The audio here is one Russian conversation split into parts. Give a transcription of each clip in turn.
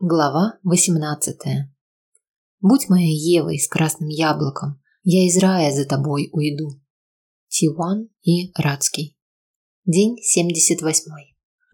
Глава 18. Будь моя Евой с красным яблоком, я из рая за тобой уйду. Тиван и Радский. День 78.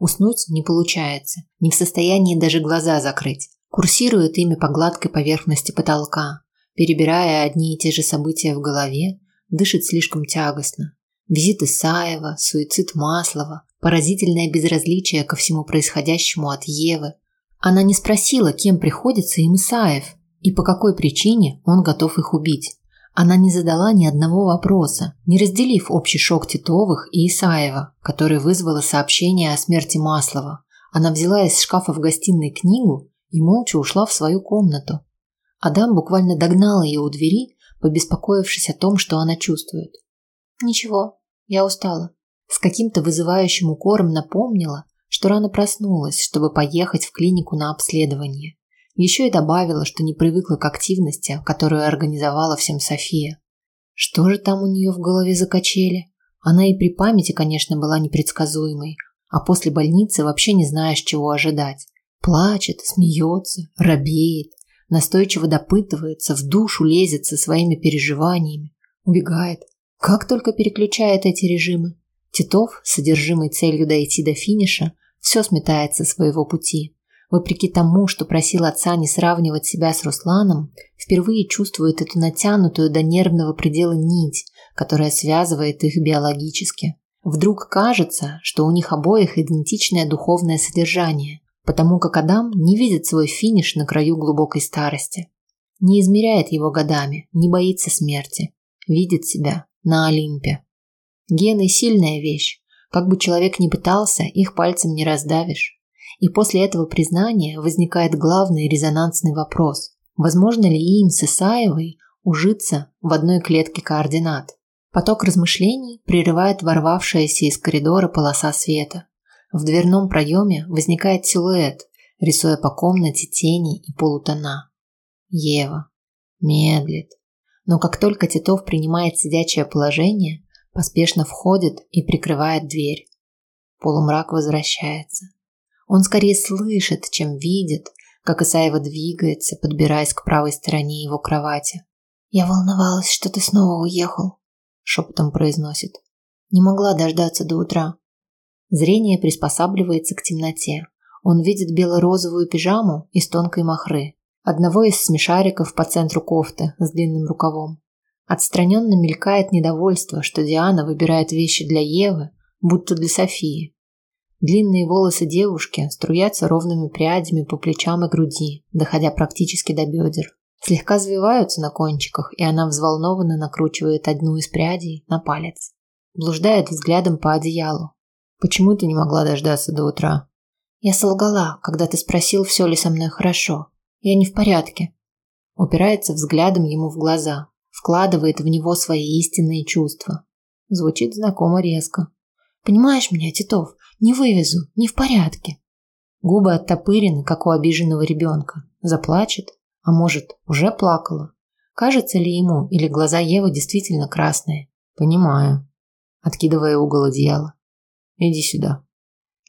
Уснуть не получается, не в состоянии даже глаза закрыть. Курсирует ими по гладкой поверхности потолка, перебирая одни и те же события в голове, дышит слишком тягостно. Визит Исаева, суицид Маслова, поразительное безразличие ко всему происходящему от Евы – она не спросила, кем приходится им Исаев и по какой причине он готов их убить. Она не задала ни одного вопроса, не разделив общий шок Титовых и Исаева, который вызвало сообщение о смерти Маслова. Она взяла из шкафа в гостиной книгу и молча ушла в свою комнату. Адам буквально догнал ее у двери, побеспокоившись о том, что она чувствует. «Ничего, я устала». С каким-то вызывающим укором напомнила, что рано проснулась, чтобы поехать в клинику на обследование. Еще и добавила, что не привыкла к активности, которую организовала всем София. Что же там у нее в голове закачели? Она и при памяти, конечно, была непредсказуемой, а после больницы вообще не знаешь, чего ожидать. Плачет, смеется, робеет, настойчиво допытывается, в душу лезет со своими переживаниями, убегает. Как только переключает эти режимы. Титов, содержимый целью дойти до финиша, все сметает со своего пути. Вопреки тому, что просил отца не сравнивать себя с Русланом, впервые чувствует эту натянутую до нервного предела нить, которая связывает их биологически. Вдруг кажется, что у них обоих идентичное духовное содержание, потому как Адам не видит свой финиш на краю глубокой старости. Не измеряет его годами, не боится смерти, видит себя на Олимпе. Гены – сильная вещь, как бы человек ни пытался, их пальцем не раздавишь. И после этого признания возникает главный резонансный вопрос. Возможно ли им с Исаевой ужиться в одной клетке координат? Поток размышлений прерывает ворвавшаяся из коридора полоса света. В дверном проеме возникает силуэт, рисуя по комнате тени и полутона. Ева. Медлит. Но как только Титов принимает сидячее положение, поспешно входит и прикрывает дверь. Полумрак возвращается. Он скорее слышит, чем видит, как Исаева двигается, подбираясь к правой стороне его кровати. «Я волновалась, что ты снова уехал», – шепотом произносит. «Не могла дождаться до утра». Зрение приспосабливается к темноте. Он видит бело-розовую пижаму из тонкой махры, одного из смешариков по центру кофты с длинным рукавом. Отстраненно мелькает недовольство, что Диана выбирает вещи для Евы, будто для Софии. Длинные волосы девушки струятся ровными прядями по плечам и груди, доходя практически до бедер. Слегка завиваются на кончиках, и она взволнованно накручивает одну из прядей на палец. Блуждает взглядом по одеялу. «Почему ты не могла дождаться до утра?» «Я солгала, когда ты спросил, все ли со мной хорошо. Я не в порядке». Упирается взглядом ему в глаза, вкладывает в него свои истинные чувства. Звучит знакомо резко. Понимаешь меня, Титов, не вывезу, не в порядке. Губы оттопырены, как у обиженного ребенка. Заплачет, а может, уже плакала. Кажется ли ему, или глаза Евы действительно красные? Понимаю. Откидывая угол одеяла. Иди сюда.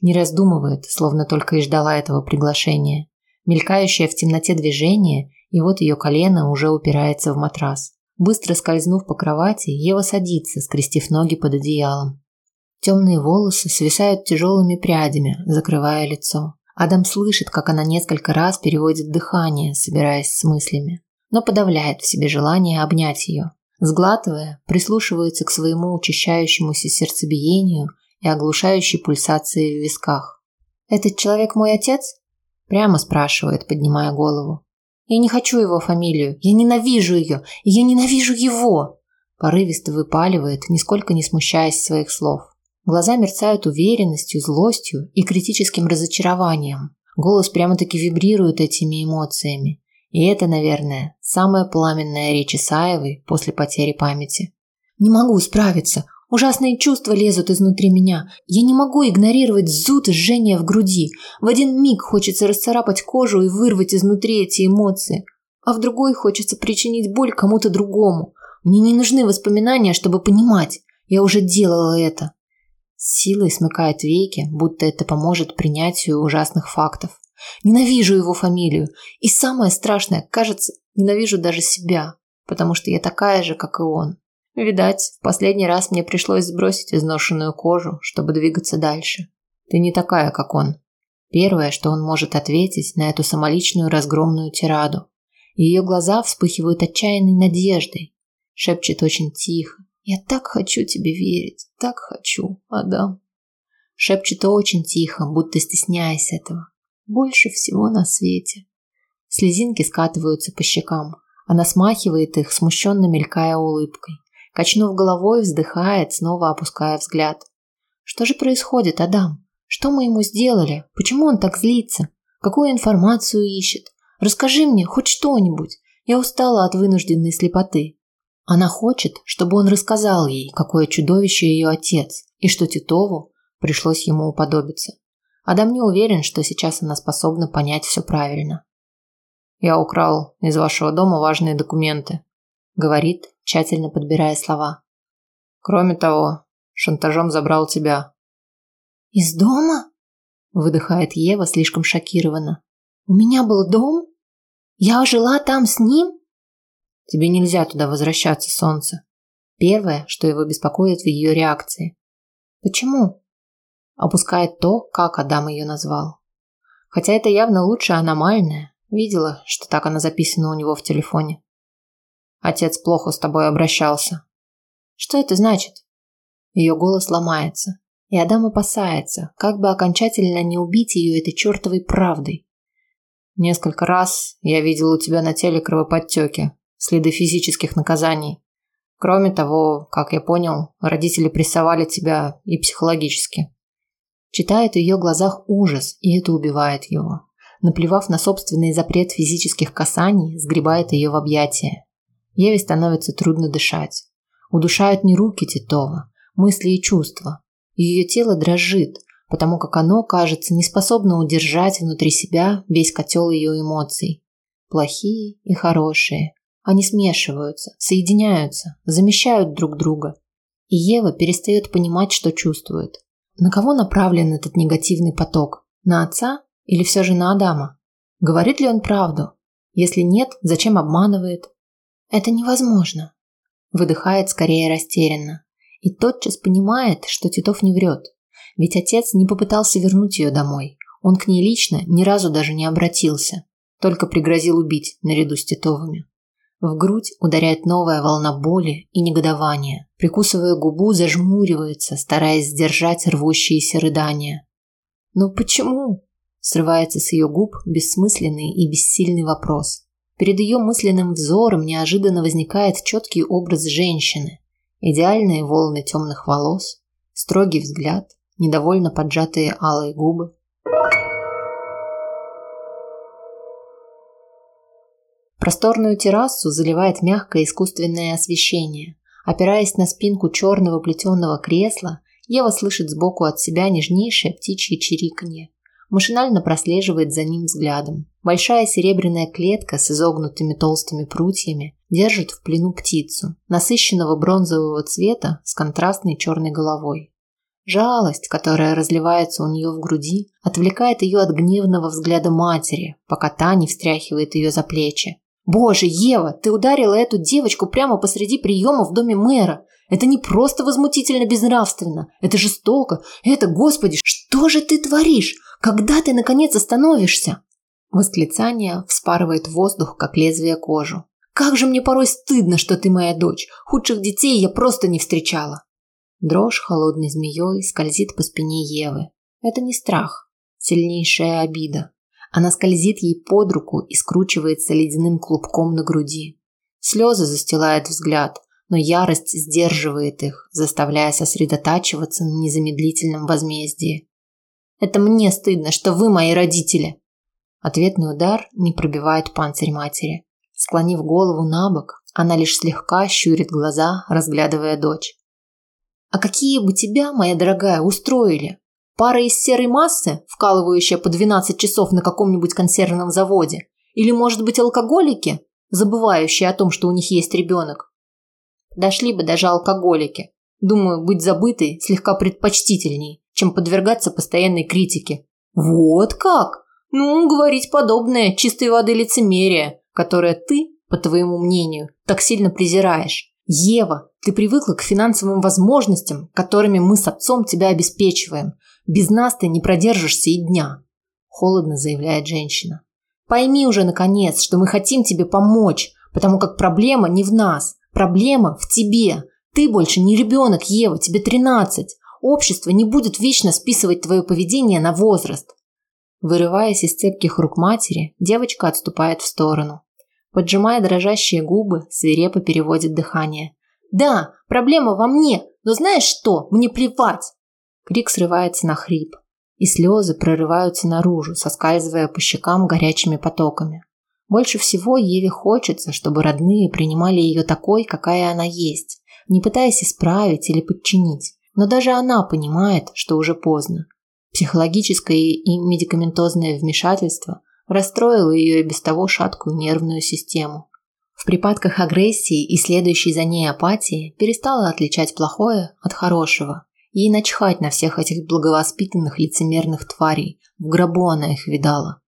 Не раздумывает, словно только и ждала этого приглашения. Мелькающее в темноте движение, и вот ее колено уже упирается в матрас. Быстро скользнув по кровати, Ева садится, скрестив ноги под одеялом. Темные волосы свисают тяжелыми прядями, закрывая лицо. Адам слышит, как она несколько раз переводит дыхание, собираясь с мыслями, но подавляет в себе желание обнять ее. Сглатывая, прислушивается к своему учащающемуся сердцебиению и оглушающей пульсации в висках. «Этот человек мой отец?» Прямо спрашивает, поднимая голову. Я не хочу его фамилию. Я ненавижу ее. И я ненавижу его. Порывисто выпаливает, нисколько не смущаясь своих слов. Глаза мерцают уверенностью, злостью и критическим разочарованием. Голос прямо-таки вибрирует этими эмоциями. И это, наверное, самая пламенная речь Исаевой после потери памяти. Не могу справиться. Ужасные чувства лезут изнутри меня. Я не могу игнорировать зуд и в груди. В один миг хочется расцарапать кожу и вырвать изнутри эти эмоции. А в другой хочется причинить боль кому-то другому. Мне не нужны воспоминания, чтобы понимать. Я уже делала это. Силой смыкает веки, будто это поможет принятию ужасных фактов. Ненавижу его фамилию. И самое страшное, кажется, ненавижу даже себя, потому что я такая же, как и он. Видать, в последний раз мне пришлось сбросить изношенную кожу, чтобы двигаться дальше. Ты не такая, как он. Первое, что он может ответить на эту самоличную разгромную тираду. Ее глаза вспыхивают отчаянной надеждой. Шепчет очень тихо. «Я так хочу тебе верить, так хочу, Адам». Шепчет очень тихо, будто стесняясь этого. Больше всего на свете. Слезинки скатываются по щекам. Она смахивает их, смущенно мелькая улыбкой. Качнув головой, вздыхает, снова опуская взгляд. Что же происходит, Адам? Что мы ему сделали? Почему он так злится? Какую информацию ищет? Расскажи мне хоть что-нибудь. Я устала от вынужденной слепоты. Она хочет, чтобы он рассказал ей, какое чудовище ее отец, и что Титову пришлось ему уподобиться. Адам не уверен, что сейчас она способна понять все правильно. «Я украл из вашего дома важные документы», – говорит, тщательно подбирая слова. «Кроме того, шантажом забрал тебя, «Из дома?» – выдыхает Ева слишком шокированно. «У меня был дом? Я жила там с ним?» «Тебе нельзя туда возвращаться, солнце». Первое, что его беспокоит в ее реакции. «Почему?» Опускает то, как Адам ее назвал. Хотя это явно лучше аномальное. Видела, что так она записана у него в телефоне. Отец плохо с тобой обращался. Что это значит? Ее голос ломается. И Адам опасается, как бы окончательно не убить ее этой чертовой правдой. Несколько раз я видел у тебя на теле кровоподтеки, следы физических наказаний. Кроме того, как я понял, родители прессовали тебя и психологически. Читает в ее глазах ужас, и это убивает его. Наплевав на собственный запрет физических касаний, сгребает ее в объятия. Еве становится трудно дышать. Удушают не руки Титова, мысли и чувства, ее тело дрожит, потому как оно, кажется, не способно удержать внутри себя весь котел ее эмоций. Плохие и хорошие. Они смешиваются, соединяются, замещают друг друга. И Ева перестает понимать, что чувствует. На кого направлен этот негативный поток? На отца или все же на Адама? Говорит ли он правду? Если нет, зачем обманывает? Это невозможно. Выдыхает скорее растерянно и тотчас понимает, что Титов не врет. Ведь отец не попытался вернуть ее домой. Он к ней лично ни разу даже не обратился, только пригрозил убить наряду с Титовыми. В грудь ударяет новая волна боли и негодования. Прикусывая губу, зажмуривается, стараясь сдержать рвущиеся рыдания. «Но почему?» – срывается с ее губ бессмысленный и бессильный вопрос. Перед ее мысленным взором неожиданно возникает четкий образ женщины, Идеальные волны темных волос, строгий взгляд, недовольно поджатые алые губы. Просторную террасу заливает мягкое искусственное освещение. Опираясь на спинку черного плетеного кресла, Ева слышит сбоку от себя нежнейшее птичье чириканье. Машинально прослеживает за ним взглядом. Большая серебряная клетка с изогнутыми толстыми прутьями держит в плену птицу, насыщенного бронзового цвета с контрастной черной головой. Жалость, которая разливается у нее в груди, отвлекает ее от гневного взгляда матери, пока та не встряхивает ее за плечи. «Боже, Ева, ты ударила эту девочку прямо посреди приема в доме мэра! Это не просто возмутительно безнравственно, это жестоко, это, господи, что же ты творишь? Когда ты, наконец, остановишься?» Восклицание вспарывает воздух, как лезвие кожу. Как же мне порой стыдно, что ты моя дочь. Худших детей я просто не встречала. Дрожь холодной змеей скользит по спине Евы. Это не страх, сильнейшая обида. Она скользит ей под руку и скручивается ледяным клубком на груди. Слезы застилают взгляд, но ярость сдерживает их, заставляя сосредотачиваться на незамедлительном возмездии. Это мне стыдно, что вы мои родители. Ответный удар не пробивает панцирь матери. Склонив голову на бок, она лишь слегка щурит глаза, разглядывая дочь. «А какие бы тебя, моя дорогая, устроили? Пара из серой массы, вкалывающая по 12 часов на каком-нибудь консервном заводе? Или, может быть, алкоголики, забывающие о том, что у них есть ребенок? Дошли бы даже алкоголики. Думаю, быть забытой слегка предпочтительней, чем подвергаться постоянной критике. Вот как? Ну, говорить подобное чистой воды лицемерие, которое ты, по твоему мнению, так сильно презираешь. Ева, ты привыкла к финансовым возможностям, которыми мы с отцом тебя обеспечиваем. Без нас ты не продержишься и дня, холодно заявляет женщина. Пойми уже наконец, что мы хотим тебе помочь, потому как проблема не в нас, проблема в тебе. Ты больше не ребенок, Ева, тебе 13. Общество не будет вечно списывать твое поведение на возраст. Вырываясь из цепких рук матери, девочка отступает в сторону. Поджимая дрожащие губы, свирепо переводит дыхание. «Да, проблема во мне, но знаешь что? Мне плевать!» Крик срывается на хрип, и слезы прорываются наружу, соскальзывая по щекам горячими потоками. Больше всего Еве хочется, чтобы родные принимали ее такой, какая она есть, не пытаясь исправить или подчинить. Но даже она понимает, что уже поздно. Психологическое и медикаментозное вмешательство расстроило ее и без того шаткую нервную систему. В припадках агрессии и следующей за ней апатии перестала отличать плохое от хорошего. Ей начхать на всех этих благовоспитанных лицемерных тварей. В гробу она их видала.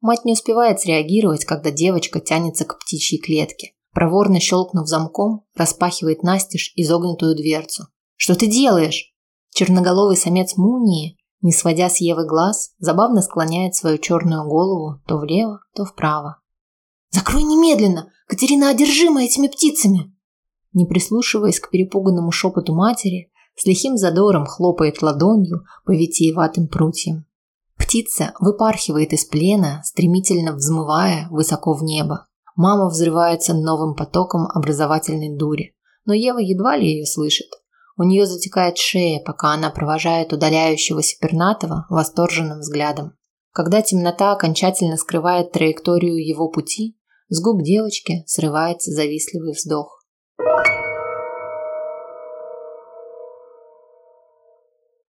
Мать не успевает среагировать, когда девочка тянется к птичьей клетке. Проворно щелкнув замком, распахивает настежь изогнутую дверцу. «Что ты делаешь?» Черноголовый самец Мунии, не сводя с Евы глаз, забавно склоняет свою черную голову то влево, то вправо. «Закрой немедленно! Катерина одержима этими птицами!» Не прислушиваясь к перепуганному шепоту матери, с лихим задором хлопает ладонью по витиеватым прутьям. Птица выпархивает из плена, стремительно взмывая высоко в небо. Мама взрывается новым потоком образовательной дури, но Ева едва ли ее слышит. У нее затекает шея, пока она провожает удаляющегося пернатого восторженным взглядом. Когда темнота окончательно скрывает траекторию его пути, с губ девочки срывается завистливый вздох.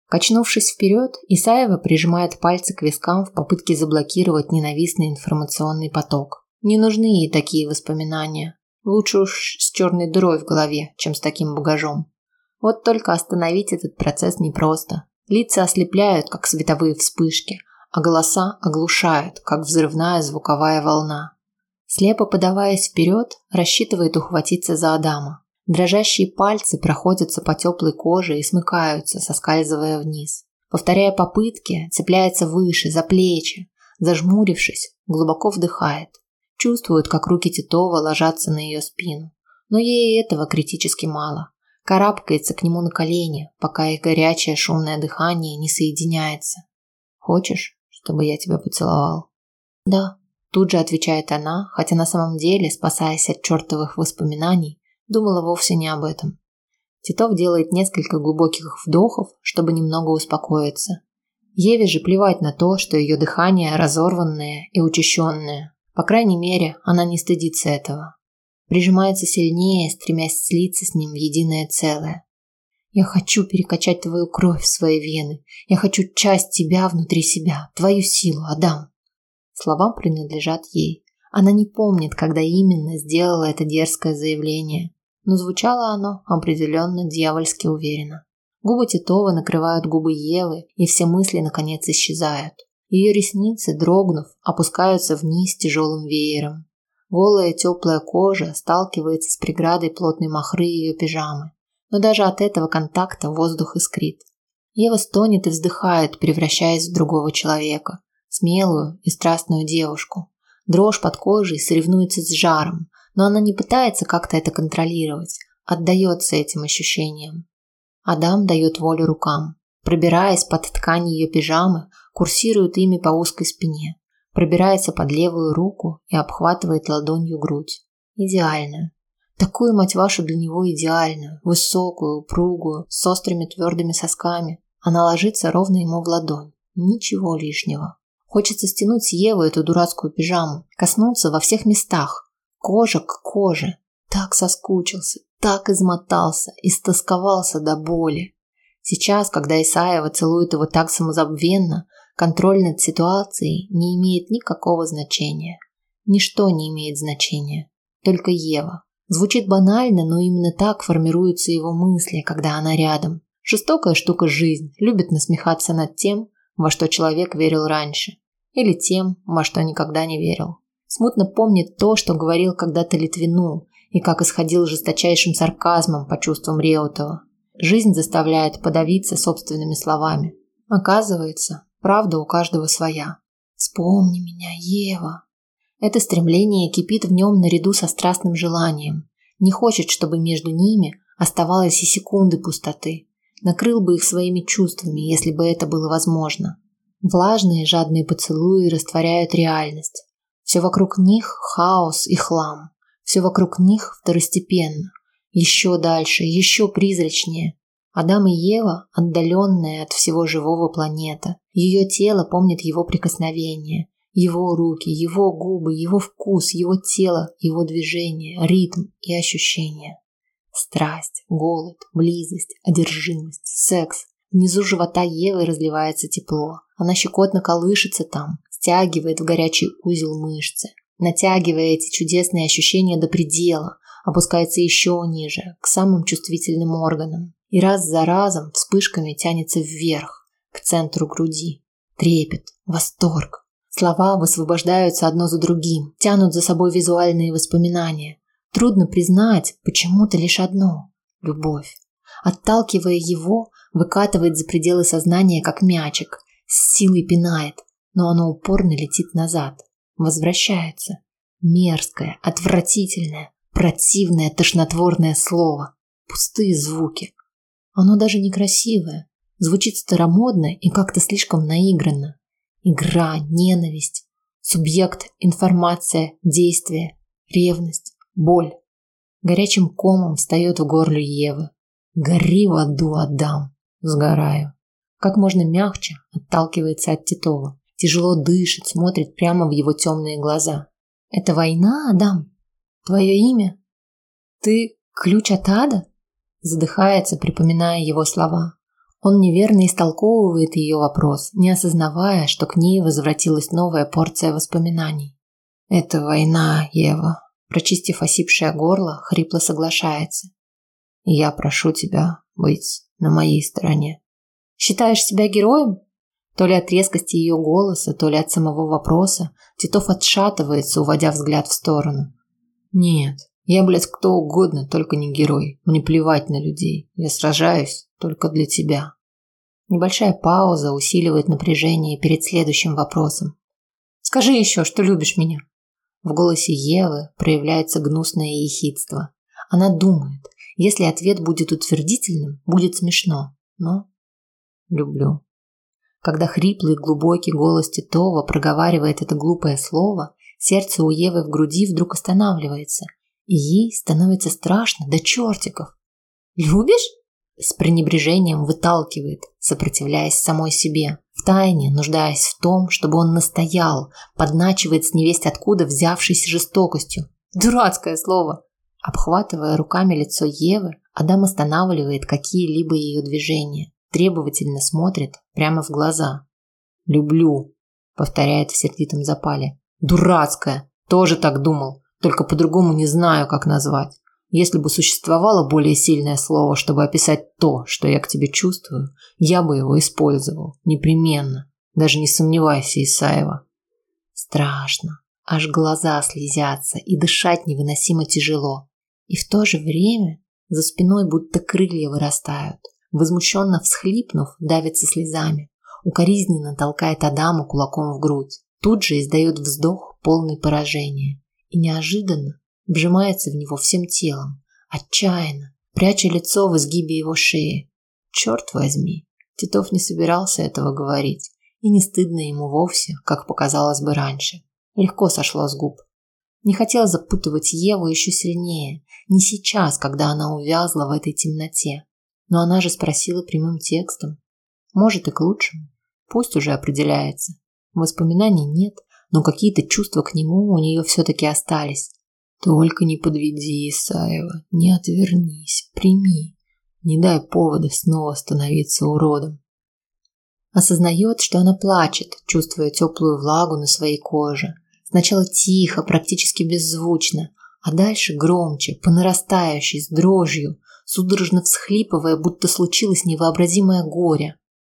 Качнувшись вперед, Исаева прижимает пальцы к вискам в попытке заблокировать ненавистный информационный поток. Не нужны ей такие воспоминания. Лучше уж с черной дырой в голове, чем с таким багажом. Вот только остановить этот процесс непросто. Лица ослепляют, как световые вспышки, а голоса оглушают, как взрывная звуковая волна. Слепо подаваясь вперед, рассчитывает ухватиться за Адама. Дрожащие пальцы проходятся по теплой коже и смыкаются, соскальзывая вниз. Повторяя попытки, цепляется выше, за плечи. Зажмурившись, глубоко вдыхает. Чувствует, как руки Титова ложатся на ее спину. Но ей этого критически мало. Карабкается к нему на колени, пока их горячее шумное дыхание не соединяется. «Хочешь, чтобы я тебя поцеловал?» «Да», тут же отвечает она, хотя на самом деле, спасаясь от чертовых воспоминаний, думала вовсе не об этом. Титов делает несколько глубоких вдохов, чтобы немного успокоиться. Еве же плевать на то, что ее дыхание разорванное и учащенное. По крайней мере, она не стыдится этого. Прижимается сильнее, стремясь слиться с ним в единое целое. Я хочу перекачать твою кровь в свои вены. Я хочу часть тебя внутри себя, твою силу, Адам. Слова принадлежат ей. Она не помнит, когда именно сделала это дерзкое заявление но звучало оно определенно дьявольски уверенно. Губы Титова накрывают губы Евы, и все мысли наконец исчезают. Ее ресницы, дрогнув, опускаются вниз тяжелым веером. Голая теплая кожа сталкивается с преградой плотной махры ее пижамы. Но даже от этого контакта воздух искрит. Ева стонет и вздыхает, превращаясь в другого человека. Смелую и страстную девушку. Дрожь под кожей соревнуется с жаром, но она не пытается как-то это контролировать, отдается этим ощущениям. Адам дает волю рукам, пробираясь под ткань ее пижамы, курсирует ими по узкой спине, пробирается под левую руку и обхватывает ладонью грудь. Идеальную. Такую, мать вашу, для него идеальную, высокую, упругую, с острыми твердыми сосками. Она ложится ровно ему в ладонь. Ничего лишнего. Хочется стянуть с Евы эту дурацкую пижаму, коснуться во всех местах, Кожа к коже. Так соскучился, так измотался, истосковался до боли. Сейчас, когда Исаева целует его так самозабвенно, контроль над ситуацией не имеет никакого значения. Ничто не имеет значения. Только Ева. Звучит банально, но именно так формируются его мысли, когда она рядом. Жестокая штука жизнь, любит насмехаться над тем, во что человек верил раньше. или тем, во что никогда не верил. Смутно помнит то, что говорил когда-то Литвину, и как исходил жесточайшим сарказмом по чувствам Реутова. Жизнь заставляет подавиться собственными словами. Оказывается, правда у каждого своя. «Вспомни меня, Ева!» Это стремление кипит в нем наряду со страстным желанием. Не хочет, чтобы между ними оставалось и секунды пустоты. Накрыл бы их своими чувствами, если бы это было возможно. Влажные жадные поцелуи растворяют реальность. Все вокруг них хаос и хлам. Все вокруг них второстепенно. Еще дальше, еще призрачнее. Адам и Ева – отдаленная от всего живого планета. Ее тело помнит его прикосновение, его руки, его губы, его вкус, его тело, его движение, ритм и ощущения. Страсть, голод, близость, одержимость, секс. Внизу живота Евы разливается тепло. Она щекотно колышется там, стягивает в горячий узел мышцы, натягивая эти чудесные ощущения до предела, опускается еще ниже, к самым чувствительным органам. И раз за разом вспышками тянется вверх, к центру груди. Трепет, восторг. Слова высвобождаются одно за другим, тянут за собой визуальные воспоминания. Трудно признать почему-то лишь одно – любовь. Отталкивая его, выкатывает за пределы сознания, как мячик, с силой пинает, но оно упорно летит назад, возвращается. Мерзкое, отвратительное, противное, тошнотворное слово. Пустые звуки. Оно даже некрасивое, звучит старомодно и как-то слишком наигранно. Игра, ненависть, субъект, информация, действие, ревность, боль. Горячим комом встает в горле Евы. Гори в аду, Адам. Сгораю. Как можно мягче отталкивается от Титова. Тяжело дышит, смотрит прямо в его темные глаза. Это война, Адам? Твое имя? Ты ключ от ада? Задыхается, припоминая его слова. Он неверно истолковывает ее вопрос, не осознавая, что к ней возвратилась новая порция воспоминаний. «Это война, Ева», прочистив осипшее горло, хрипло соглашается. «Я прошу тебя быть на моей стороне». «Считаешь себя героем?» То ли от резкости ее голоса, то ли от самого вопроса, Титов отшатывается, уводя взгляд в сторону. «Нет, я, блядь, кто угодно, только не герой. Мне плевать на людей. Я сражаюсь только для тебя. Небольшая пауза усиливает напряжение перед следующим вопросом. Скажи еще, что любишь меня. В голосе Евы проявляется гнусное ехидство. Она думает, если ответ будет утвердительным, будет смешно. Но люблю. Когда хриплый глубокий голос Титова проговаривает это глупое слово, сердце у Евы в груди вдруг останавливается – и ей становится страшно до чертиков. «Любишь?» С пренебрежением выталкивает, сопротивляясь самой себе, втайне нуждаясь в том, чтобы он настоял, подначивает с невесть откуда взявшейся жестокостью. Дурацкое слово! Обхватывая руками лицо Евы, Адам останавливает какие-либо ее движения, требовательно смотрит прямо в глаза. «Люблю», — повторяет в сердитом запале. «Дурацкое! Тоже так думал. Только по-другому не знаю, как назвать. Если бы существовало более сильное слово, чтобы описать то, что я к тебе чувствую, я бы его использовал. Непременно. Даже не сомневайся, Исаева. Страшно. Аж глаза слезятся, и дышать невыносимо тяжело. И в то же время за спиной будто крылья вырастают. Возмущенно всхлипнув, давится слезами. Укоризненно толкает Адама кулаком в грудь. Тут же издает вздох, полный поражения и неожиданно вжимается в него всем телом, отчаянно, пряча лицо в изгибе его шеи. Черт возьми, Титов не собирался этого говорить, и не стыдно ему вовсе, как показалось бы раньше. Легко сошло с губ. Не хотел запутывать Еву еще сильнее, не сейчас, когда она увязла в этой темноте. Но она же спросила прямым текстом. Может и к лучшему. Пусть уже определяется. Воспоминаний нет, но какие-то чувства к нему у нее все-таки остались. Только не подведи, Исаева, не отвернись, прими. Не дай повода снова становиться уродом. Осознает, что она плачет, чувствуя теплую влагу на своей коже. Сначала тихо, практически беззвучно, а дальше громче, по нарастающей, с дрожью, судорожно всхлипывая, будто случилось невообразимое горе.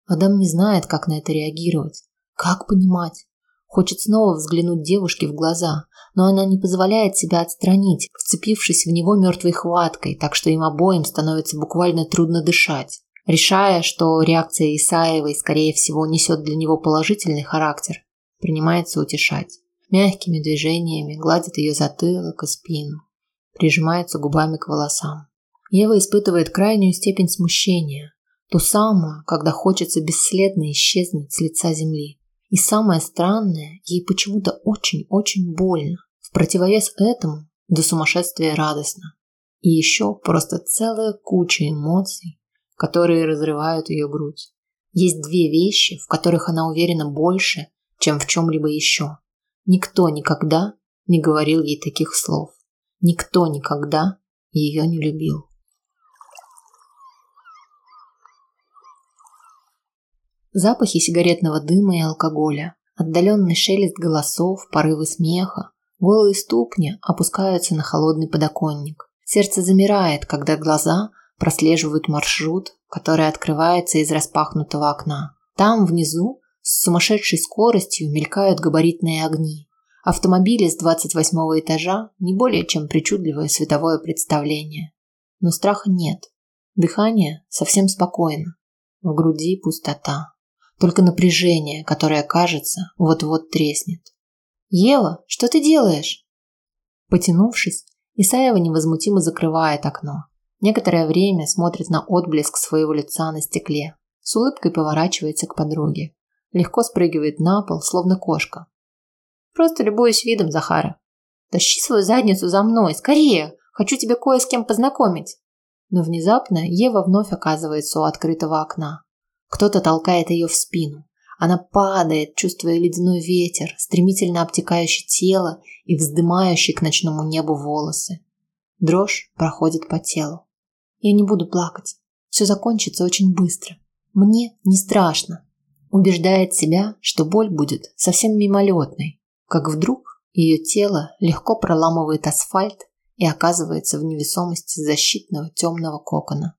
Адам не знает, как на это реагировать, как понимать. Хочет снова взглянуть девушке в глаза, но она не позволяет себя отстранить, вцепившись в него мертвой хваткой, так что им обоим становится буквально трудно дышать. Решая, что реакция Исаевой, скорее всего, несет для него положительный характер, принимается утешать. Мягкими движениями гладит ее затылок и спину, прижимается губами к волосам. Ева испытывает крайнюю степень смущения, ту самую, когда хочется бесследно исчезнуть с лица земли. И самое странное, ей почему-то очень-очень больно. В противовес этому до сумасшествия радостно. И еще просто целая куча эмоций, которые разрывают ее грудь. Есть две вещи, в которых она уверена больше, чем в чем-либо еще. Никто никогда не говорил ей таких слов. Никто никогда ее не любил. Запахи сигаретного дыма и алкоголя, отдаленный шелест голосов, порывы смеха, голые ступни опускаются на холодный подоконник. Сердце замирает, когда глаза прослеживают маршрут, который открывается из распахнутого окна. Там внизу с сумасшедшей скоростью мелькают габаритные огни. Автомобили с 28 этажа не более чем причудливое световое представление. Но страха нет. Дыхание совсем спокойно. В груди пустота только напряжение, которое, кажется, вот-вот треснет. «Ева, что ты делаешь?» Потянувшись, Исаева невозмутимо закрывает окно. Некоторое время смотрит на отблеск своего лица на стекле. С улыбкой поворачивается к подруге. Легко спрыгивает на пол, словно кошка. «Просто любуюсь видом, Захара. Тащи свою задницу за мной, скорее! Хочу тебя кое с кем познакомить!» Но внезапно Ева вновь оказывается у открытого окна. Кто-то толкает ее в спину. Она падает, чувствуя ледяной ветер, стремительно обтекающий тело и вздымающий к ночному небу волосы. Дрожь проходит по телу. Я не буду плакать. Все закончится очень быстро. Мне не страшно. Убеждает себя, что боль будет совсем мимолетной. Как вдруг ее тело легко проламывает асфальт и оказывается в невесомости защитного темного кокона.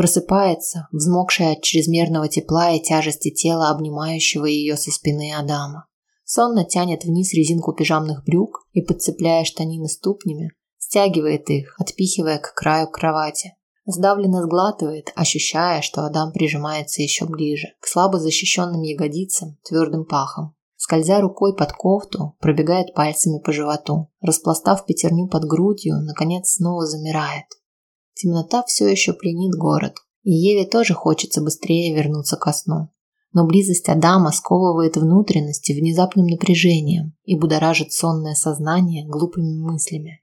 Просыпается, взмокшая от чрезмерного тепла и тяжести тела, обнимающего ее со спины Адама. Сонно тянет вниз резинку пижамных брюк и, подцепляя штанины ступнями, стягивает их, отпихивая к краю кровати. Сдавленно сглатывает, ощущая, что Адам прижимается еще ближе, к слабо защищенным ягодицам, твердым пахом. Скользя рукой под кофту, пробегает пальцами по животу. Распластав пятерню под грудью, наконец снова замирает. Темнота все еще пленит город, и Еве тоже хочется быстрее вернуться ко сну. Но близость Адама сковывает внутренности внезапным напряжением и будоражит сонное сознание глупыми мыслями.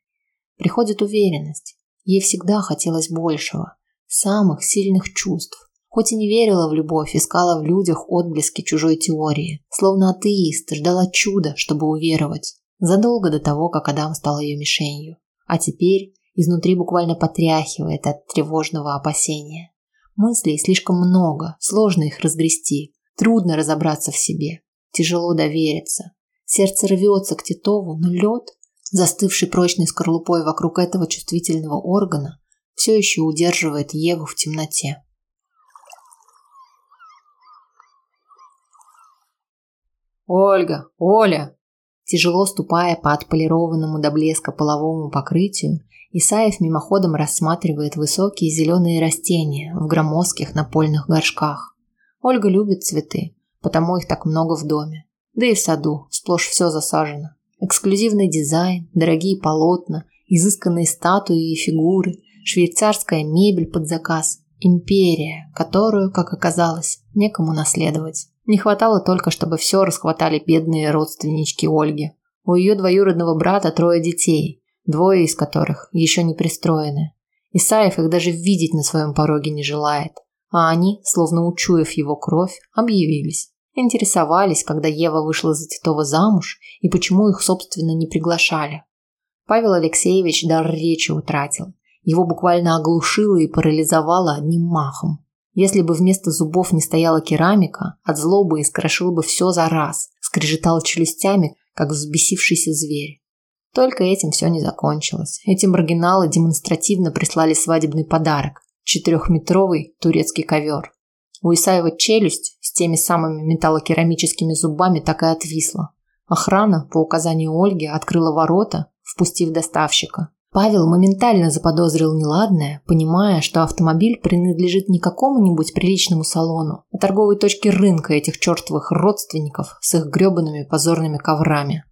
Приходит уверенность. Ей всегда хотелось большего, самых сильных чувств. Хоть и не верила в любовь, искала в людях отблески чужой теории. Словно атеист, ждала чуда, чтобы уверовать. Задолго до того, как Адам стал ее мишенью. А теперь Изнутри буквально потряхивает от тревожного опасения. Мыслей слишком много, сложно их разгрести, трудно разобраться в себе, тяжело довериться. Сердце рвется к Титову, но лед, застывший прочной скорлупой вокруг этого чувствительного органа, все еще удерживает Еву в темноте. «Ольга! Оля!» Тяжело ступая по отполированному до блеска половому покрытию, Исаев мимоходом рассматривает высокие зеленые растения в громоздких напольных горшках. Ольга любит цветы, потому их так много в доме. Да и в саду сплошь все засажено. Эксклюзивный дизайн, дорогие полотна, изысканные статуи и фигуры, швейцарская мебель под заказ, империя, которую, как оказалось, некому наследовать. Не хватало только, чтобы все расхватали бедные родственнички Ольги. У ее двоюродного брата трое детей, двое из которых еще не пристроены. Исаев их даже видеть на своем пороге не желает. А они, словно учуяв его кровь, объявились. Интересовались, когда Ева вышла за Титова замуж и почему их, собственно, не приглашали. Павел Алексеевич дар речи утратил. Его буквально оглушило и парализовало одним махом. Если бы вместо зубов не стояла керамика, от злобы искрошил бы все за раз, скрежетал челюстями, как взбесившийся зверь. Только этим все не закончилось. Эти маргиналы демонстративно прислали свадебный подарок – четырехметровый турецкий ковер. У Исаева челюсть с теми самыми металлокерамическими зубами так и отвисла. Охрана, по указанию Ольги, открыла ворота, впустив доставщика. Павел моментально заподозрил неладное, понимая, что автомобиль принадлежит не какому-нибудь приличному салону, а торговой точке рынка этих чертовых родственников с их гребаными позорными коврами.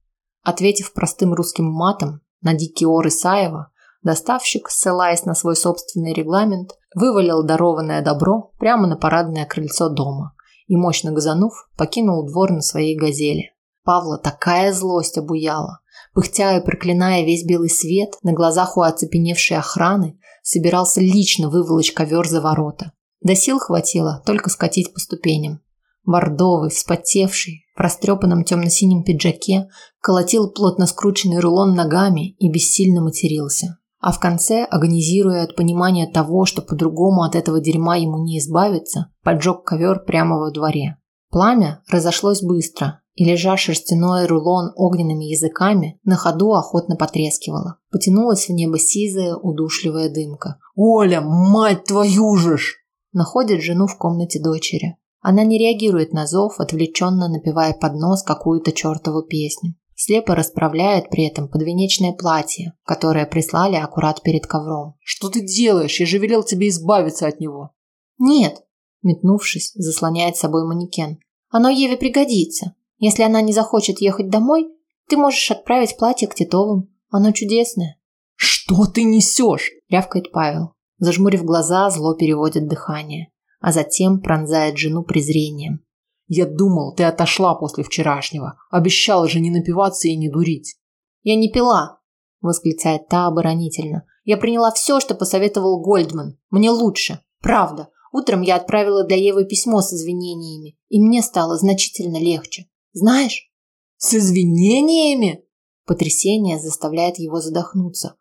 Ответив простым русским матом на дикий ор Исаева, доставщик, ссылаясь на свой собственный регламент, вывалил дарованное добро прямо на парадное крыльцо дома и, мощно газанув, покинул двор на своей газели. Павла такая злость обуяла. Пыхтя и проклиная весь белый свет, на глазах у оцепеневшей охраны собирался лично выволочь ковер за ворота. До сил хватило только скатить по ступеням. Бордовый, вспотевший, в растрепанном темно-синем пиджаке, колотил плотно скрученный рулон ногами и бессильно матерился. А в конце, агонизируя от понимания того, что по-другому от этого дерьма ему не избавиться, поджег ковер прямо во дворе. Пламя разошлось быстро, и лежа шерстяной рулон огненными языками на ходу охотно потрескивала. Потянулась в небо сизая, удушливая дымка. «Оля, мать твою же ж!» Находит жену в комнате дочери. Она не реагирует на зов, отвлеченно напевая под нос какую-то чертову песню. Слепо расправляет при этом подвенечное платье, которое прислали аккурат перед ковром. «Что ты делаешь? Я же велел тебе избавиться от него!» «Нет!» Метнувшись, заслоняет собой манекен. «Оно Еве пригодится. Если она не захочет ехать домой, ты можешь отправить платье к Титовым. Оно чудесное. Что ты несешь? рявкает Павел. Зажмурив глаза, зло переводит дыхание, а затем пронзает жену презрением. Я думал, ты отошла после вчерашнего. Обещала же не напиваться и не дурить. Я не пила, восклицает та оборонительно. Я приняла все, что посоветовал Гольдман. Мне лучше. Правда. Утром я отправила для Евы письмо с извинениями, и мне стало значительно легче. Знаешь? С извинениями? Потрясение заставляет его задохнуться.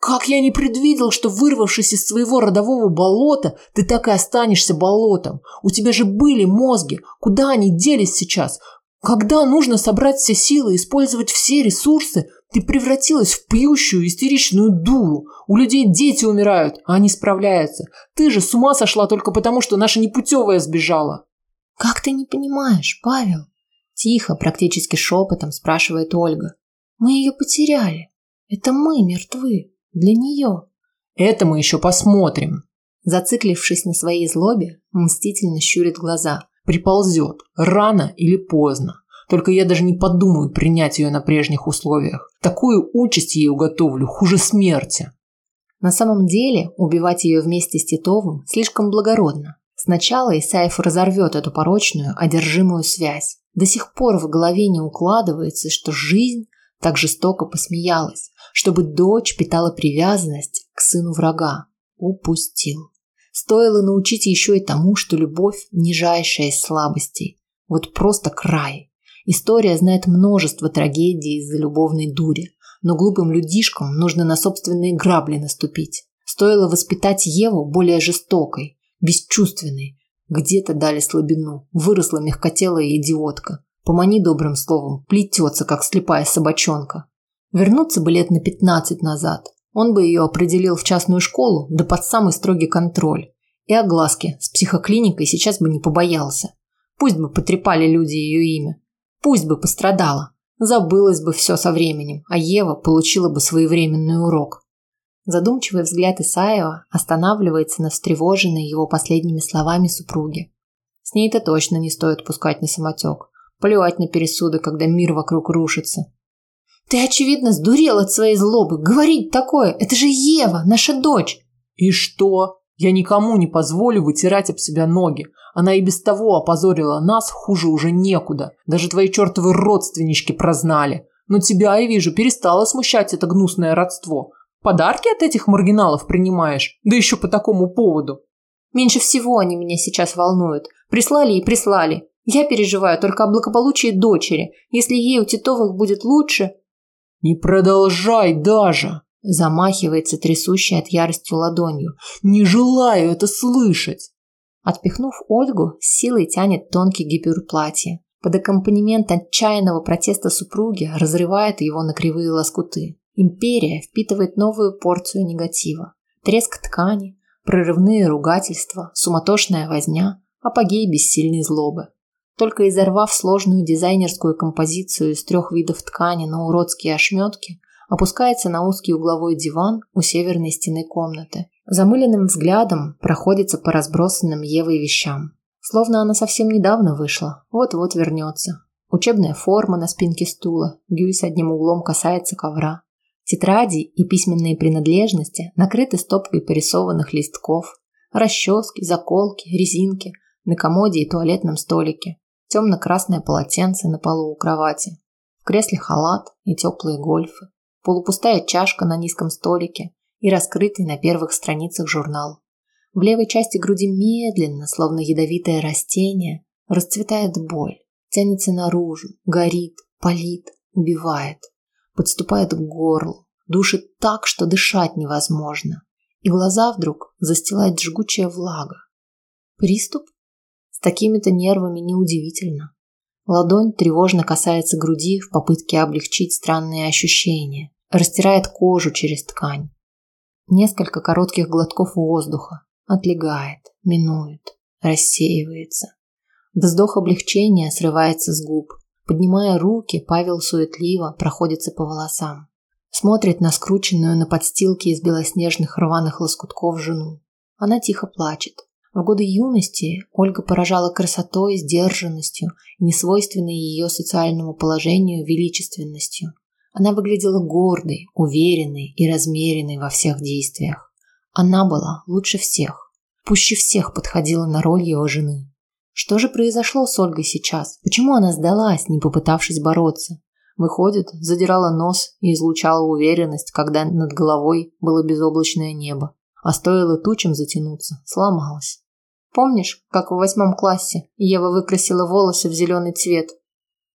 Как я не предвидел, что вырвавшись из своего родового болота, ты так и останешься болотом. У тебя же были мозги. Куда они делись сейчас? Когда нужно собрать все силы использовать все ресурсы, ты превратилась в пьющую истеричную дуру. У людей дети умирают, а они справляются. Ты же с ума сошла только потому, что наша непутевая сбежала. Как ты не понимаешь, Павел? Тихо, практически шепотом спрашивает Ольга. Мы ее потеряли. Это мы мертвы. Для нее. Это мы еще посмотрим. Зациклившись на своей злобе, мстительно щурит глаза. Приползет. Рано или поздно. Только я даже не подумаю принять ее на прежних условиях. Такую участь ей уготовлю, хуже смерти. На самом деле, убивать ее вместе с Титовым слишком благородно. Сначала Исаев разорвет эту порочную, одержимую связь. До сих пор в голове не укладывается, что жизнь так жестоко посмеялась, чтобы дочь питала привязанность к сыну врага. Упустил. Стоило научить еще и тому, что любовь – нижайшая из слабостей. Вот просто край. История знает множество трагедий из-за любовной дури, но глупым людишкам нужно на собственные грабли наступить. Стоило воспитать Еву более жестокой, бесчувственной, где-то дали слабину, выросла мягкотелая идиотка. Помани добрым словом, плетется, как слепая собачонка. Вернуться бы лет на пятнадцать назад. Он бы ее определил в частную школу, да под самый строгий контроль. И огласки с психоклиникой сейчас бы не побоялся. Пусть бы потрепали люди ее имя. Пусть бы пострадала. Забылось бы все со временем, а Ева получила бы своевременный урок. Задумчивый взгляд Исаева останавливается на встревоженной его последними словами супруге. С ней-то точно не стоит пускать на самотек. Плевать на пересуды, когда мир вокруг рушится. Ты, очевидно, сдурел от своей злобы. Говорить такое, это же Ева, наша дочь. И что? Я никому не позволю вытирать об себя ноги. Она и без того опозорила нас, хуже уже некуда. Даже твои чертовы родственнички прознали. Но тебя, я вижу, перестало смущать это гнусное родство. Подарки от этих маргиналов принимаешь? Да еще по такому поводу. Меньше всего они меня сейчас волнуют. Прислали и прислали. Я переживаю только о благополучии дочери. Если ей у Титовых будет лучше... Не продолжай даже! Замахивается трясущей от ярости ладонью. Не желаю это слышать! Отпихнув Ольгу, силой тянет тонкий гипюр платья. Под аккомпанемент отчаянного протеста супруги разрывает его на кривые лоскуты. Империя впитывает новую порцию негатива. Треск ткани, прорывные ругательства, суматошная возня, Апогей бессильной злобы. Только изорвав сложную дизайнерскую композицию из трех видов ткани на уродские ошметки, опускается на узкий угловой диван у северной стены комнаты. Замыленным взглядом проходится по разбросанным Евой вещам. Словно она совсем недавно вышла, вот-вот вернется. Учебная форма на спинке стула, Гюй с одним углом касается ковра. Тетради и письменные принадлежности накрыты стопкой порисованных листков, расчески, заколки, резинки на комоде и туалетном столике, темно-красное полотенце на полу у кровати, в кресле халат и теплые гольфы, полупустая чашка на низком столике и раскрытый на первых страницах журнал. В левой части груди медленно, словно ядовитое растение, расцветает боль, тянется наружу, горит, палит, убивает подступает к горлу, душит так, что дышать невозможно, и глаза вдруг застилает жгучая влага. Приступ? С такими-то нервами неудивительно. Ладонь тревожно касается груди в попытке облегчить странные ощущения, растирает кожу через ткань. Несколько коротких глотков воздуха, отлегает, минует, рассеивается. Вздох облегчения срывается с губ, Поднимая руки, Павел суетливо проходится по волосам. Смотрит на скрученную на подстилке из белоснежных рваных лоскутков жену. Она тихо плачет. В годы юности Ольга поражала красотой, сдержанностью несвойственной ее социальному положению величественностью. Она выглядела гордой, уверенной и размеренной во всех действиях. Она была лучше всех, пуще всех подходила на роль его жены. Что же произошло с Ольгой сейчас? Почему она сдалась, не попытавшись бороться? Выходит, задирала нос и излучала уверенность, когда над головой было безоблачное небо. А стоило тучам затянуться, сломалась. Помнишь, как в восьмом классе Ева выкрасила волосы в зеленый цвет?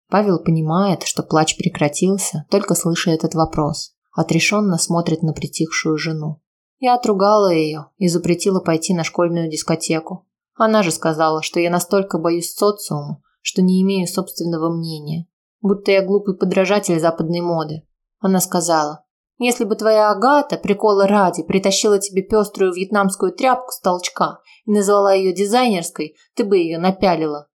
Павел понимает, что плач прекратился, только слыша этот вопрос. Отрешенно смотрит на притихшую жену. Я отругала ее и запретила пойти на школьную дискотеку. Она же сказала, что я настолько боюсь социума, что не имею собственного мнения, будто я глупый подражатель западной моды. Она сказала: "Если бы твоя Агата прикола ради притащила тебе пеструю вьетнамскую тряпку с толчка и назвала ее дизайнерской, ты бы ее напялила".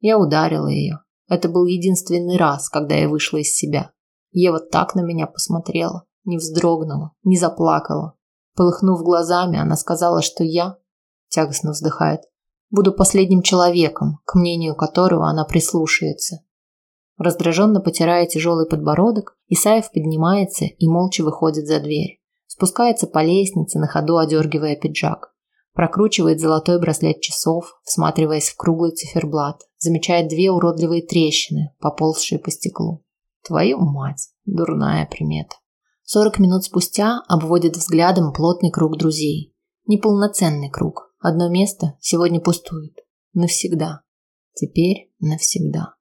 Я ударила ее. Это был единственный раз, когда я вышла из себя. Ева так на меня посмотрела, не вздрогнула, не заплакала. Полыхнув глазами, она сказала, что я тягостно вздыхает Буду последним человеком, к мнению которого она прислушается. Раздраженно потирая тяжелый подбородок, Исаев поднимается и молча выходит за дверь. Спускается по лестнице, на ходу одергивая пиджак. Прокручивает золотой браслет часов, всматриваясь в круглый циферблат. Замечает две уродливые трещины, поползшие по стеклу. Твою мать, дурная примета. Сорок минут спустя обводит взглядом плотный круг друзей. Неполноценный круг, Одно место сегодня пустует. Навсегда. Теперь навсегда.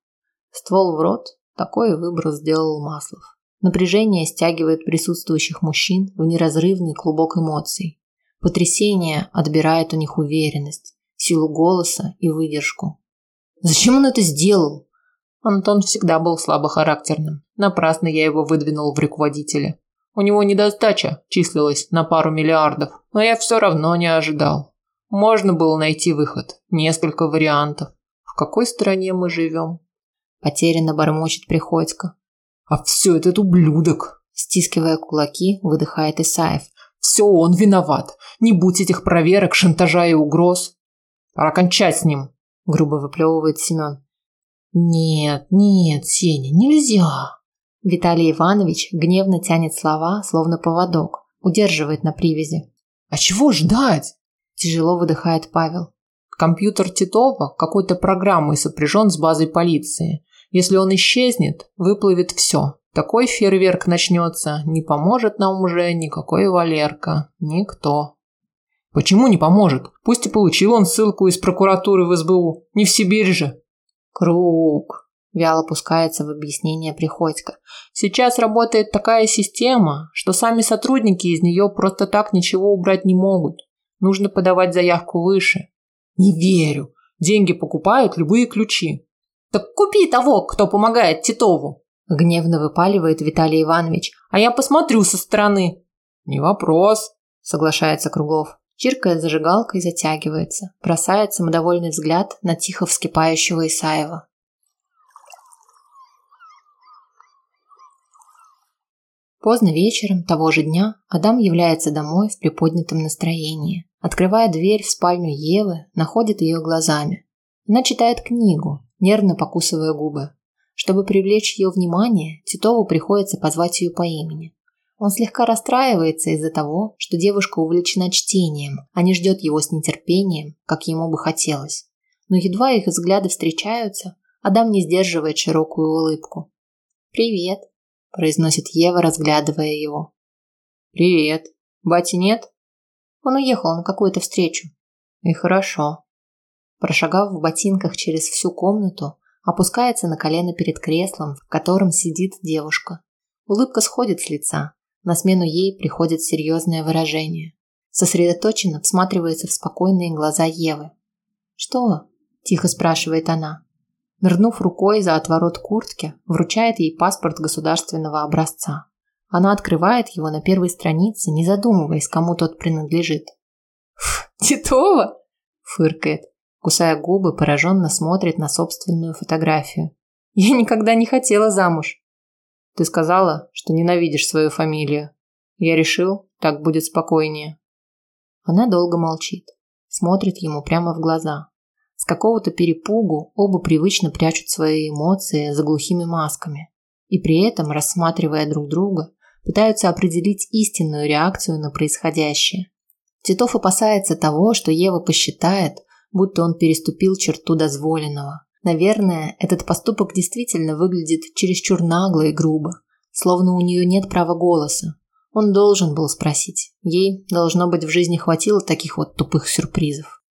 Ствол в рот. Такой выбор сделал Маслов. Напряжение стягивает присутствующих мужчин в неразрывный клубок эмоций. Потрясение отбирает у них уверенность, силу голоса и выдержку. Зачем он это сделал? Антон всегда был слабохарактерным. Напрасно я его выдвинул в руководители. У него недостача числилась на пару миллиардов, но я все равно не ожидал. Можно было найти выход. Несколько вариантов. В какой стране мы живем? Потерянно бормочет Приходько. А все этот ублюдок. Стискивая кулаки, выдыхает Исаев. Все он виноват. Не будь этих проверок, шантажа и угроз. Пора кончать с ним. Грубо выплевывает Семен. Нет, нет, Сеня, нельзя. Виталий Иванович гневно тянет слова, словно поводок, удерживает на привязи. А чего ждать? Тяжело выдыхает Павел. Компьютер Титова какой-то программой сопряжен с базой полиции. Если он исчезнет, выплывет все. Такой фейерверк начнется, не поможет нам уже никакой Валерка, никто. Почему не поможет? Пусть и получил он ссылку из прокуратуры в СБУ. Не в Сибирь же. Круг. Вяло пускается в объяснение Приходько. Сейчас работает такая система, что сами сотрудники из нее просто так ничего убрать не могут. Нужно подавать заявку выше. Не верю. Деньги покупают любые ключи. Так купи того, кто помогает Титову. Гневно выпаливает Виталий Иванович. А я посмотрю со стороны. Не вопрос, соглашается Круглов. Чиркая зажигалкой, затягивается, бросает самодовольный взгляд на тихо вскипающего Исаева. Поздно вечером того же дня Адам является домой в приподнятом настроении. Открывая дверь в спальню Евы, находит ее глазами. Она читает книгу, нервно покусывая губы. Чтобы привлечь ее внимание, Титову приходится позвать ее по имени. Он слегка расстраивается из-за того, что девушка увлечена чтением, а не ждет его с нетерпением, как ему бы хотелось. Но едва их взгляды встречаются, Адам не сдерживает широкую улыбку. «Привет», произносит Ева, разглядывая его. Привет. Бати нет? Он уехал на какую-то встречу. И хорошо. Прошагав в ботинках через всю комнату, опускается на колено перед креслом, в котором сидит девушка. Улыбка сходит с лица. На смену ей приходит серьезное выражение. Сосредоточенно всматривается в спокойные глаза Евы. «Что?» – тихо спрашивает она. Нырнув рукой за отворот куртки, вручает ей паспорт государственного образца. Она открывает его на первой странице, не задумываясь, кому тот принадлежит. «Титова?» – фыркает, кусая губы, пораженно смотрит на собственную фотографию. «Я никогда не хотела замуж». «Ты сказала, что ненавидишь свою фамилию. Я решил, так будет спокойнее». Она долго молчит, смотрит ему прямо в глаза. С какого-то перепугу оба привычно прячут свои эмоции за глухими масками. И при этом, рассматривая друг друга, пытаются определить истинную реакцию на происходящее. Титов опасается того, что Ева посчитает, будто он переступил черту дозволенного. Наверное, этот поступок действительно выглядит чересчур нагло и грубо, словно у нее нет права голоса. Он должен был спросить. Ей, должно быть, в жизни хватило таких вот тупых сюрпризов.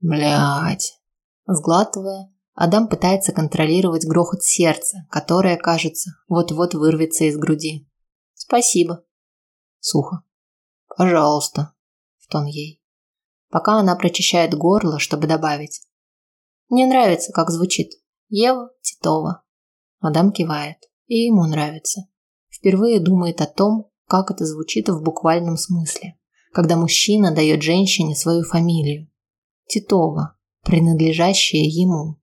Блять. Сглатывая, Адам пытается контролировать грохот сердца, которое, кажется, вот-вот вырвется из груди. Спасибо. Сухо. Пожалуйста, в тон ей. Пока она прочищает горло, чтобы добавить. Мне нравится, как звучит. Ева Титова. Адам кивает. И ему нравится. Впервые думает о том, как это звучит в буквальном смысле. Когда мужчина дает женщине свою фамилию. Титова принадлежащее ему.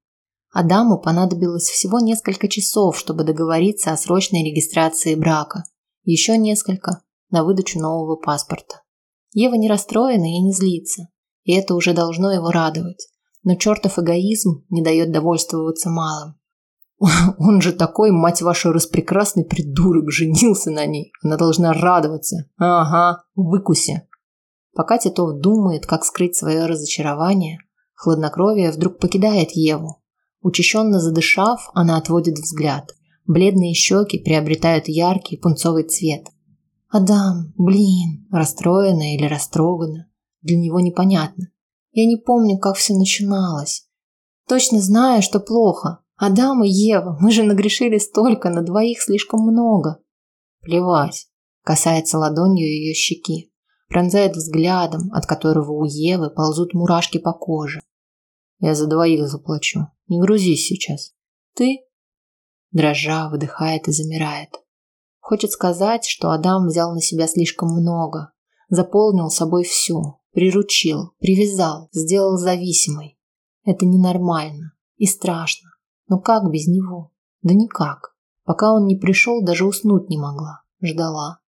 Адаму понадобилось всего несколько часов, чтобы договориться о срочной регистрации брака. Еще несколько на выдачу нового паспорта. Ева не расстроена и не злится, и это уже должно его радовать. Но чертов эгоизм не дает довольствоваться малым. Он же такой, мать вашу, распрекрасный придурок, женился на ней. Она должна радоваться. Ага, выкуси. Пока Титов думает, как скрыть свое разочарование, Хладнокровие вдруг покидает Еву. Учащенно задышав, она отводит взгляд. Бледные щеки приобретают яркий пунцовый цвет. Адам, блин, расстроена или растрогана, для него непонятно. Я не помню, как все начиналось. Точно знаю, что плохо. Адам и Ева, мы же нагрешили столько, на двоих слишком много. Плевать. Касается ладонью ее щеки пронзает взглядом, от которого у Евы ползут мурашки по коже. Я за двоих заплачу. Не грузись сейчас. Ты? Дрожа, выдыхает и замирает. Хочет сказать, что Адам взял на себя слишком много, заполнил собой все, приручил, привязал, сделал зависимой. Это ненормально и страшно. Но как без него? Да никак. Пока он не пришел, даже уснуть не могла. Ждала.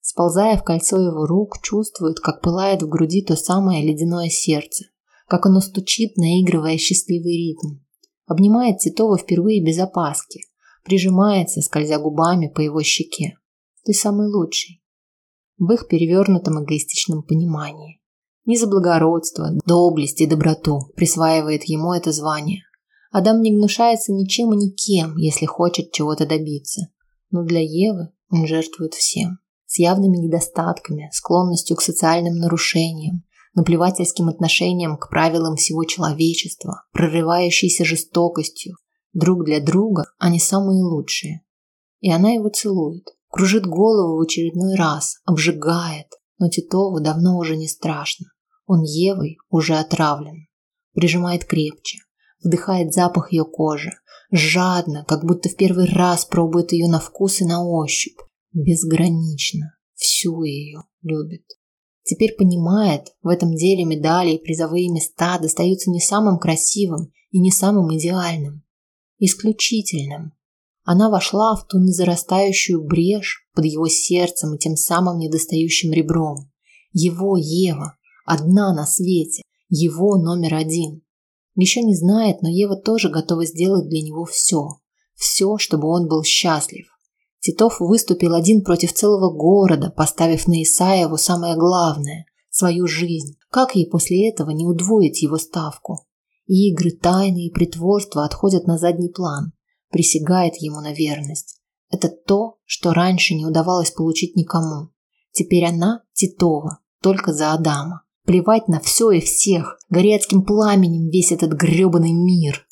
Сползая в кольцо его рук, чувствует, как пылает в груди то самое ледяное сердце, как оно стучит, наигрывая счастливый ритм. Обнимает Титова впервые без опаски, прижимается, скользя губами по его щеке. Ты самый лучший. В их перевернутом эгоистичном понимании. Не за благородство, доблесть и доброту присваивает ему это звание. Адам не гнушается ничем и никем, если хочет чего-то добиться. Но для Евы он жертвует всем с явными недостатками, склонностью к социальным нарушениям, наплевательским отношением к правилам всего человечества, прорывающейся жестокостью. Друг для друга они самые лучшие. И она его целует, кружит голову в очередной раз, обжигает, но Титову давно уже не страшно. Он Евой уже отравлен. Прижимает крепче, вдыхает запах ее кожи, жадно, как будто в первый раз пробует ее на вкус и на ощупь, безгранично, всю ее любит. Теперь понимает, в этом деле медали и призовые места достаются не самым красивым и не самым идеальным, исключительным. Она вошла в ту незарастающую брешь под его сердцем и тем самым недостающим ребром. Его Ева, одна на свете, его номер один. Еще не знает, но Ева тоже готова сделать для него все. Все, чтобы он был счастлив. Титов выступил один против целого города, поставив на Исаеву самое главное – свою жизнь. Как ей после этого не удвоить его ставку? Игры, тайны и притворства отходят на задний план. Присягает ему на верность. Это то, что раньше не удавалось получить никому. Теперь она Титова, только за Адама. Плевать на все и всех, горецким пламенем весь этот грёбаный мир.